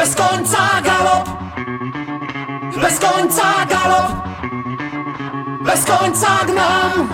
Bez końca galop. Bez końca galop. Bez końca gnam